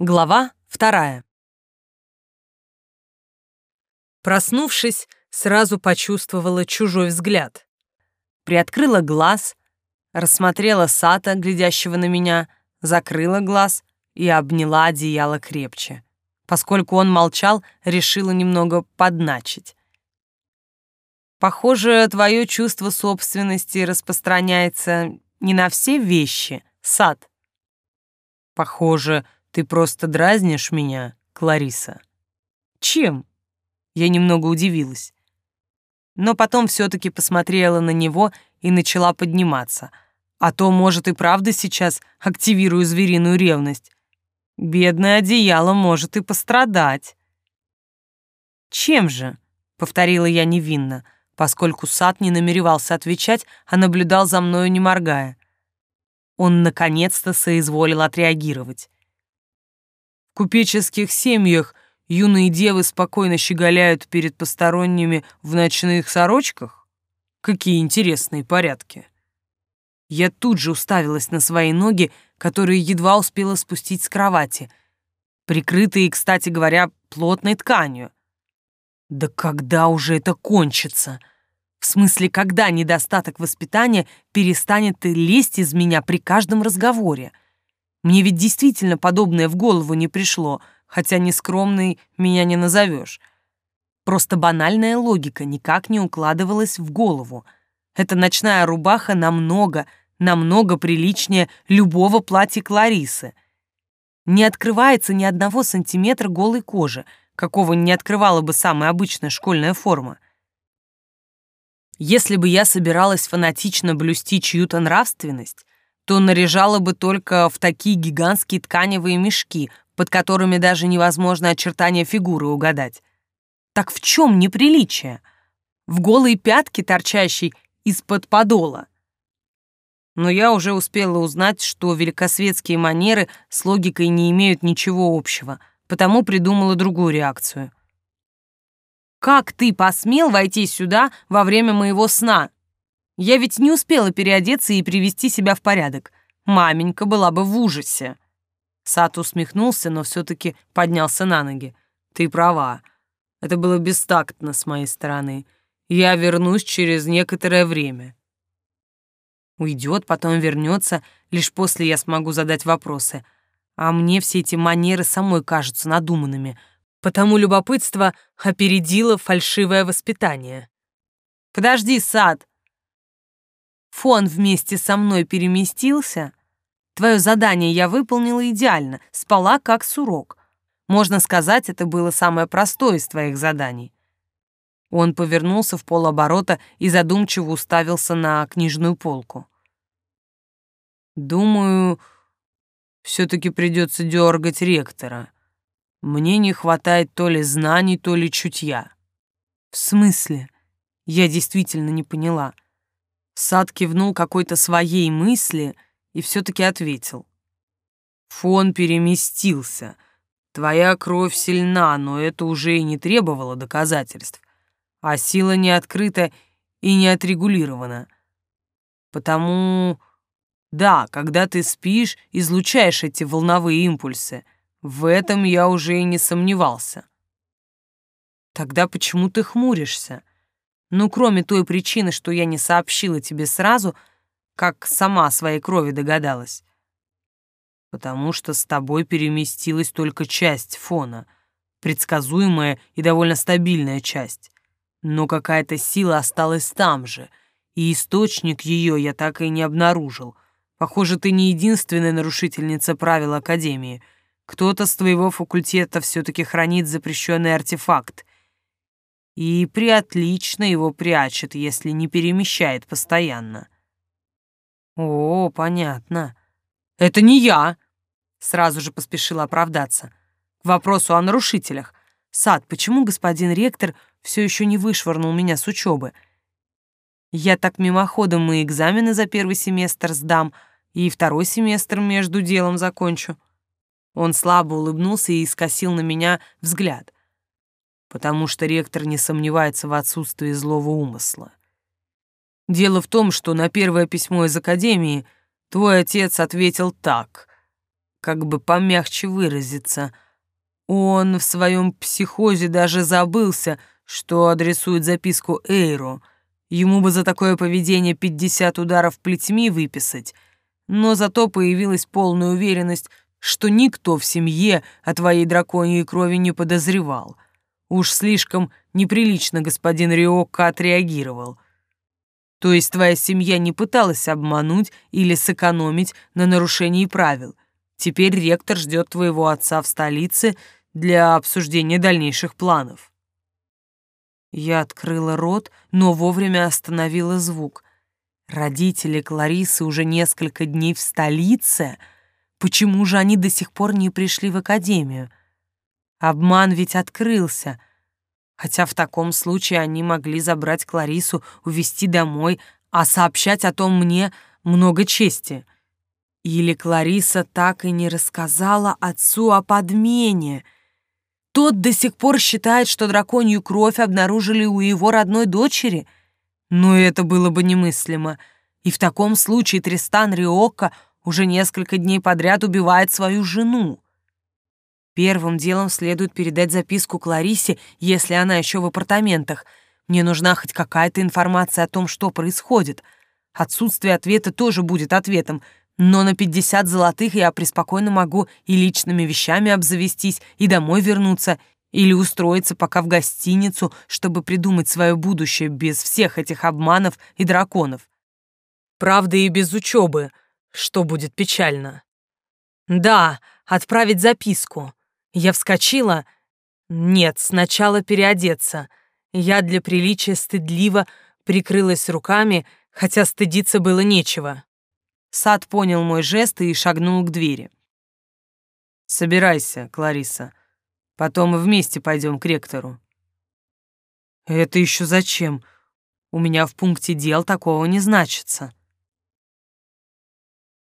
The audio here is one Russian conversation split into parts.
Глава вторая. Проснувшись, сразу почувствовала чужой взгляд. Приоткрыла глаз, рассмотрела Сата, глядящего на меня, закрыла глаз и обняла одеяло крепче. Поскольку он молчал, решила немного подначить. Похоже, твое чувство собственности распространяется не на все вещи, Сад. Похоже, ты просто дразнишь меня, Клариса. Чем? Я немного удивилась. Но потом все-таки посмотрела на него и начала подниматься. А то, может, и правда сейчас активирую звериную ревность. Бедное одеяло может и пострадать. Чем же? Повторила я невинно, поскольку сад не намеревался отвечать, а наблюдал за мною, не моргая. Он наконец-то соизволил отреагировать купеческих семьях юные девы спокойно щеголяют перед посторонними в ночных сорочках? Какие интересные порядки. Я тут же уставилась на свои ноги, которые едва успела спустить с кровати, прикрытые, кстати говоря, плотной тканью. Да когда уже это кончится? В смысле, когда недостаток воспитания перестанет лезть из меня при каждом разговоре? Мне ведь действительно подобное в голову не пришло, хотя нескромный меня не назовешь. Просто банальная логика никак не укладывалась в голову. Эта ночная рубаха намного, намного приличнее любого платья Кларисы. Не открывается ни одного сантиметра голой кожи, какого не открывала бы самая обычная школьная форма. Если бы я собиралась фанатично блюсти чью-то нравственность, то наряжала бы только в такие гигантские тканевые мешки, под которыми даже невозможно очертания фигуры угадать. Так в чем неприличие? В голые пятки, торчащей из-под подола. Но я уже успела узнать, что великосветские манеры с логикой не имеют ничего общего, потому придумала другую реакцию. «Как ты посмел войти сюда во время моего сна?» Я ведь не успела переодеться и привести себя в порядок. Маменька была бы в ужасе. Сат усмехнулся, но все-таки поднялся на ноги. Ты права. Это было бестактно с моей стороны. Я вернусь через некоторое время. Уйдет, потом вернется, лишь после я смогу задать вопросы. А мне все эти манеры самой кажутся надуманными, потому любопытство опередило фальшивое воспитание. «Подожди, Сад!» Фон вместе со мной переместился. Твое задание я выполнила идеально, спала как сурок. Можно сказать, это было самое простое из твоих заданий. Он повернулся в полоборота и задумчиво уставился на книжную полку. Думаю, все-таки придется дергать ректора. Мне не хватает то ли знаний, то ли чутья. В смысле? Я действительно не поняла. Сад кивнул какой-то своей мысли и все-таки ответил. Фон переместился. Твоя кровь сильна, но это уже и не требовало доказательств. А сила не открыта и не отрегулирована. Потому... Да, когда ты спишь, излучаешь эти волновые импульсы. В этом я уже и не сомневался. Тогда почему ты хмуришься? Ну, кроме той причины, что я не сообщила тебе сразу, как сама своей крови догадалась. Потому что с тобой переместилась только часть фона, предсказуемая и довольно стабильная часть. Но какая-то сила осталась там же, и источник ее я так и не обнаружил. Похоже, ты не единственная нарушительница правил Академии. Кто-то с твоего факультета все-таки хранит запрещенный артефакт, и приотлично его прячет, если не перемещает постоянно. О, понятно. Это не я. Сразу же поспешила оправдаться. К вопросу о нарушителях. Сад, почему господин ректор все еще не вышвырнул меня с учебы? Я так мимоходом и экзамены за первый семестр сдам, и второй семестр между делом закончу. Он слабо улыбнулся и скосил на меня взгляд потому что ректор не сомневается в отсутствии злого умысла. Дело в том, что на первое письмо из академии твой отец ответил так. как бы помягче выразиться, он в своем психозе даже забылся, что адресует записку Эйру. Ему бы за такое поведение 50 ударов плетьми выписать, но зато появилась полная уверенность, что никто в семье о твоей драконьей крови не подозревал. Уж слишком неприлично господин Риокко отреагировал. То есть твоя семья не пыталась обмануть или сэкономить на нарушении правил. Теперь ректор ждет твоего отца в столице для обсуждения дальнейших планов. Я открыла рот, но вовремя остановила звук. Родители Кларисы уже несколько дней в столице. Почему же они до сих пор не пришли в академию? Обман ведь открылся. Хотя в таком случае они могли забрать Кларису, увезти домой, а сообщать о том мне много чести. Или Клариса так и не рассказала отцу о подмене — тот до сих пор считает, что драконью кровь обнаружили у его родной дочери. Но это было бы немыслимо. И в таком случае Тристан Риокко уже несколько дней подряд убивает свою жену. Первым делом следует передать записку Кларисе, если она еще в апартаментах. Мне нужна хоть какая-то информация о том, что происходит. Отсутствие ответа тоже будет ответом — но на 50 золотых я преспокойно могу и личными вещами обзавестись, и домой вернуться, или устроиться пока в гостиницу, чтобы придумать свое будущее без всех этих обманов и драконов. Правда, и без учебы, что будет печально. Да, отправить записку. Я вскочила. Нет, сначала переодеться. Я для приличия стыдливо прикрылась руками, хотя стыдиться было нечего. Сад понял мой жест и шагнул к двери. «Собирайся, Клариса. Потом вместе пойдем к ректору». «Это еще зачем? У меня в пункте дел такого не значится».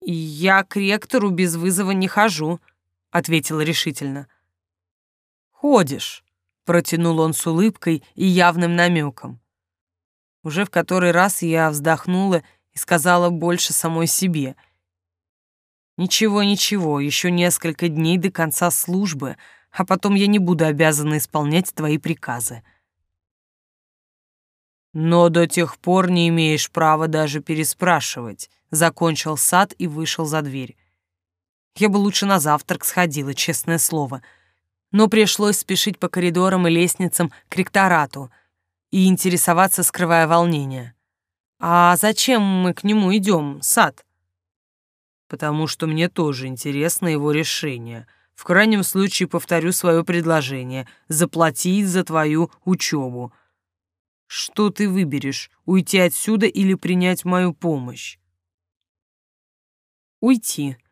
«Я к ректору без вызова не хожу», — ответила решительно. «Ходишь», — протянул он с улыбкой и явным намеком. Уже в который раз я вздохнула и сказала больше самой себе. «Ничего, ничего, еще несколько дней до конца службы, а потом я не буду обязана исполнять твои приказы». «Но до тех пор не имеешь права даже переспрашивать», — закончил сад и вышел за дверь. Я бы лучше на завтрак сходила, честное слово. Но пришлось спешить по коридорам и лестницам к ректорату и интересоваться, скрывая волнение. «А зачем мы к нему идем, сад?» «Потому что мне тоже интересно его решение. В крайнем случае повторю свое предложение — заплатить за твою учебу. Что ты выберешь, уйти отсюда или принять мою помощь?» «Уйти», —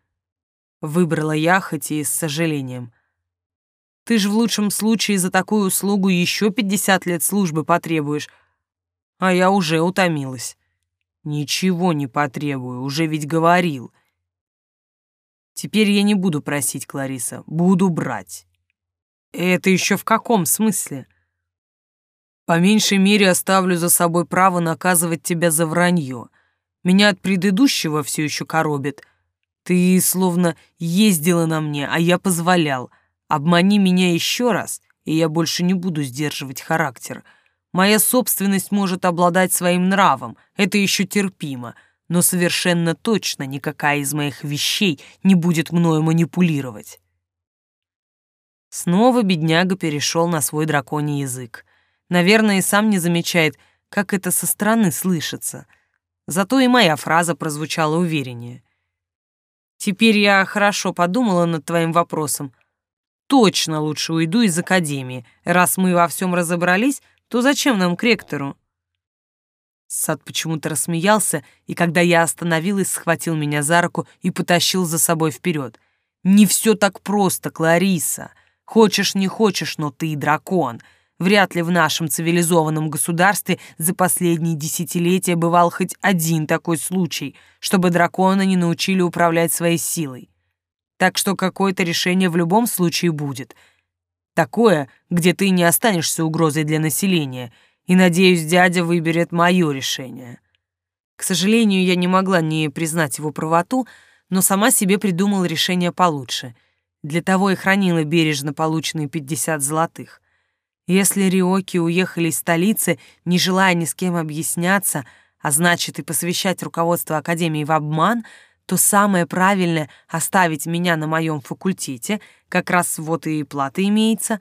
выбрала я, хоть и с сожалением. «Ты же в лучшем случае за такую услугу еще пятьдесят лет службы потребуешь, а я уже утомилась. Ничего не потребую, уже ведь говорил. Теперь я не буду просить, Клариса, буду брать. Это еще в каком смысле? По меньшей мере оставлю за собой право наказывать тебя за вранье. Меня от предыдущего все еще коробит. Ты словно ездила на мне, а я позволял. Обмани меня еще раз, и я больше не буду сдерживать характер — Моя собственность может обладать своим нравом, это еще терпимо, но совершенно точно никакая из моих вещей не будет мною манипулировать. Снова бедняга перешел на свой драконий язык. Наверное, и сам не замечает, как это со стороны слышится. Зато и моя фраза прозвучала увереннее. Теперь я хорошо подумала над твоим вопросом. Точно лучше уйду из академии. Раз мы во всем разобрались, то зачем нам к ректору?» Сад почему-то рассмеялся, и когда я остановилась, схватил меня за руку и потащил за собой вперед. «Не все так просто, Клариса. Хочешь, не хочешь, но ты дракон. Вряд ли в нашем цивилизованном государстве за последние десятилетия бывал хоть один такой случай, чтобы драконы не научили управлять своей силой. Так что какое-то решение в любом случае будет — Такое, где ты не останешься угрозой для населения, и, надеюсь, дядя выберет мое решение. К сожалению, я не могла не признать его правоту, но сама себе придумала решение получше. Для того и хранила бережно полученные 50 золотых. Если Риоки уехали из столицы, не желая ни с кем объясняться, а значит и посвящать руководство Академии в обман, то самое правильное — оставить меня на моем факультете, как раз вот и плата имеется.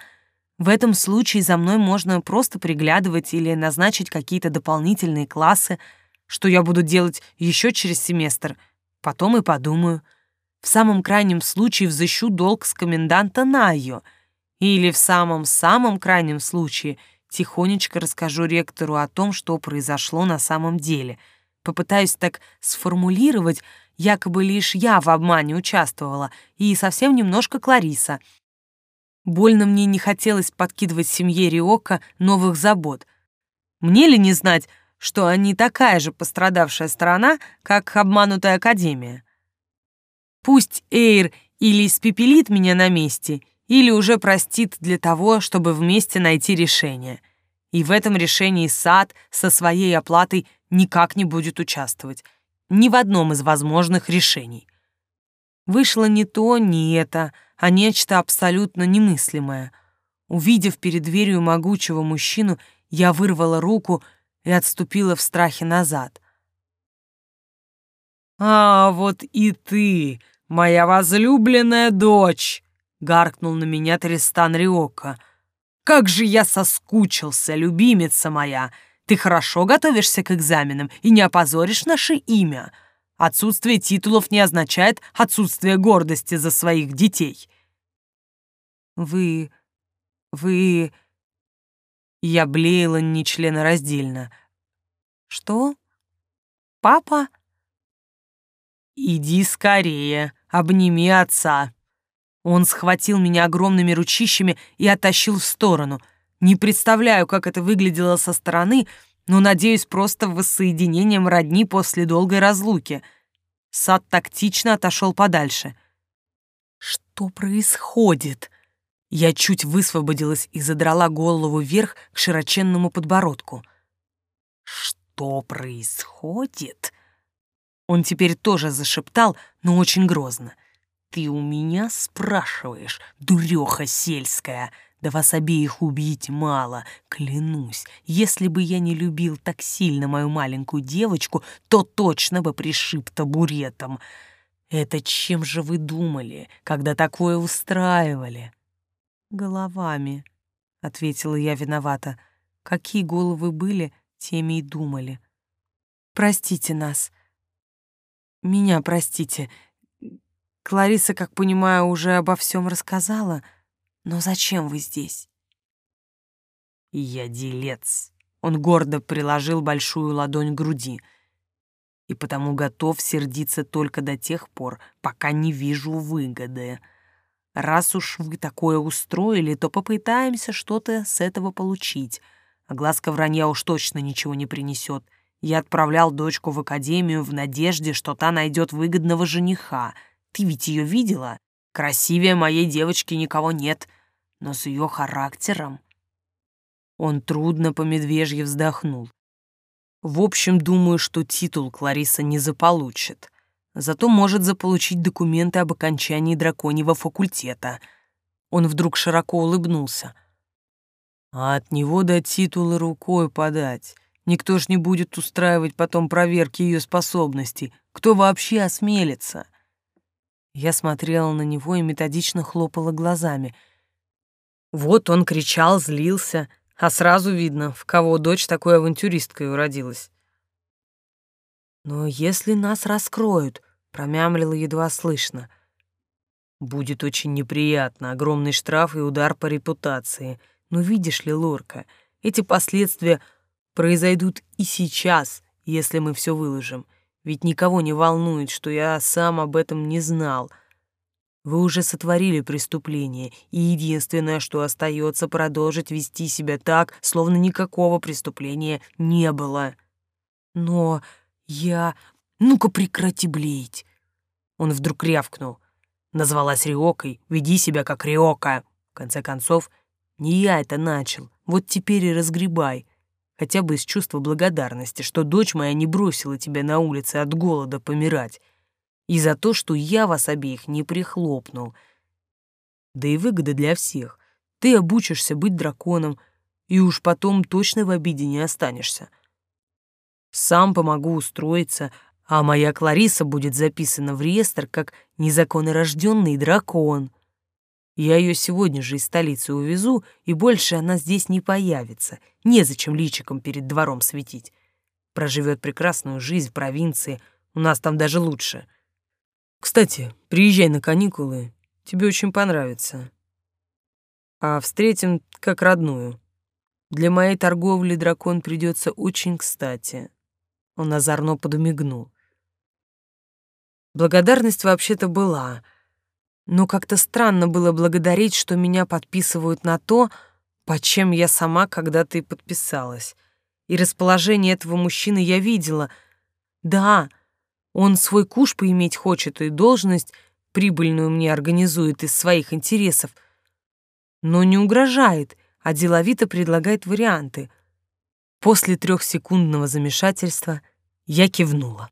В этом случае за мной можно просто приглядывать или назначить какие-то дополнительные классы, что я буду делать еще через семестр, потом и подумаю. В самом крайнем случае взыщу долг с коменданта Найо — или в самом-самом крайнем случае тихонечко расскажу ректору о том, что произошло на самом деле. Попытаюсь так сформулировать, якобы лишь я в обмане участвовала, и совсем немножко Клариса. Больно мне не хотелось подкидывать семье Риока новых забот. Мне ли не знать, что они такая же пострадавшая сторона, как обманутая Академия? Пусть Эйр или испепелит меня на месте — или уже простит для того, чтобы вместе найти решение. И в этом решении сад со своей оплатой никак не будет участвовать. Ни в одном из возможных решений. Вышло не то, не это, а нечто абсолютно немыслимое. Увидев перед дверью могучего мужчину, я вырвала руку и отступила в страхе назад. «А, вот и ты, моя возлюбленная дочь!» Гаркнул на меня Тристан Риока. «Как же я соскучился, любимица моя! Ты хорошо готовишься к экзаменам и не опозоришь наше имя. Отсутствие титулов не означает отсутствие гордости за своих детей». «Вы... вы...» Я блеяла нечленораздельно. «Что? Папа?» «Иди скорее, обними отца», он схватил меня огромными ручищами и оттащил в сторону. Не представляю, как это выглядело со стороны, но, надеюсь, просто воссоединением родни после долгой разлуки. Сад тактично отошел подальше. Что происходит? Я чуть высвободилась и задрала голову вверх к широченному подбородку. Что происходит? Он теперь тоже зашептал, но очень грозно. «Ты у меня спрашиваешь, дуреха сельская? Да вас обеих убить мало, клянусь. Если бы я не любил так сильно мою маленькую девочку, то точно бы пришиб табуретом. Это чем же вы думали, когда такое устраивали?» «Головами», — ответила я виновата. «Какие головы были, теми и думали. Простите нас. Меня простите, Клариса, как понимаю, уже обо всем рассказала. Но зачем вы здесь? Я делец. Он гордо приложил большую ладонь к груди. И потому готов сердиться только до тех пор, пока не вижу выгоды. Раз уж вы такое устроили, то попытаемся что-то с этого получить. А глазка вранья уж точно ничего не принесет. Я отправлял дочку в академию в надежде, что та найдет выгодного жениха — ты ведь ее видела? Красивее моей девочки никого нет, но с ее характером...» Он трудно по медвежье вздохнул. В общем, думаю, что титул Клариса не заполучит. Зато может заполучить документы об окончании драконьего факультета. Он вдруг широко улыбнулся. А от него до титула рукой подать. Никто ж не будет устраивать потом проверки ее способностей. Кто вообще осмелится? Я смотрела на него и методично хлопала глазами. Вот он кричал, злился, а сразу видно, в кого дочь такой авантюристкой уродилась. «Но если нас раскроют», — промямлила едва слышно, — «будет очень неприятно, огромный штраф и удар по репутации. Но видишь ли, Лорка, эти последствия произойдут и сейчас, если мы все выложим. Ведь никого не волнует, что я сам об этом не знал. Вы уже сотворили преступление, и единственное, что остается, продолжить вести себя так, словно никакого преступления не было. Но я... Ну-ка прекрати блеять. Он вдруг рявкнул. Назвалась Риокой, веди себя как Риока. В конце концов, не я это начал, вот теперь и разгребай хотя бы из чувства благодарности, что дочь моя не бросила тебя на улице от голода помирать. И за то, что я вас обеих не прихлопнул. Да и выгода для всех. Ты обучишься быть драконом, и уж потом точно в обиде не останешься. Сам помогу устроиться, а моя Клариса будет записана в реестр как незаконнорожденный дракон. Я ее сегодня же из столицы увезу, и больше она здесь не появится. Незачем личиком перед двором светить. Проживет прекрасную жизнь в провинции, у нас там даже лучше. Кстати, приезжай на каникулы, тебе очень понравится. А встретим как родную. Для моей торговли дракон придется очень кстати. Он озорно подумигнул. Благодарность вообще-то была, но как-то странно было благодарить, что меня подписывают на то, по чем я сама когда-то и подписалась. И расположение этого мужчины я видела. Да, он свой куш поиметь хочет и должность прибыльную мне организует из своих интересов, но не угрожает, а деловито предлагает варианты. После трехсекундного замешательства я кивнула.